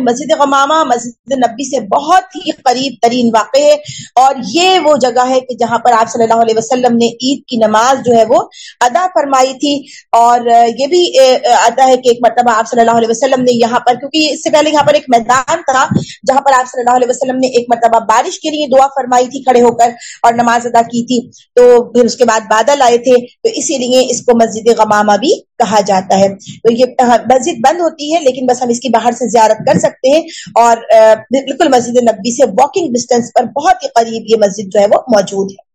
مسجد غمامہ، مسجد نبی سے بہت ہی قریب ترین واقع ہے اور یہ وہ جگہ ہے کہ جہاں پر آپ صلی اللہ علیہ وسلم نے عید کی نماز جو ہے وہ ادا فرمائی تھی اور یہ بھی آتا ہے کہ ایک مرتبہ آپ صلی اللہ علیہ وسلم نے یہاں پر، کیونکہ اس سے پہلے یہاں پر ایک میدان تھا جہاں پر آپ صلی اللہ علیہ وسلم نے ایک مرتبہ بارش کے لیے دعا فرمائی تھی کھڑے ہو کر اور نماز ادا کی تھی تو پھر اس کے بعد بادل آئے تھے تو اسی لیے اس کو مسجد غمامہ بھی کہا جاتا ہے۔ تو یہ مسجد بند ہوتی ہے، لیکن بس ہم اس کی باہر سے زیارت کر سکتے ہیں۔ اور بالکل مسجد نبی سے واکنگ ڈسٹینس پر بہت ہی قریب یہ مسجد جو ہے وہ موجود ہے۔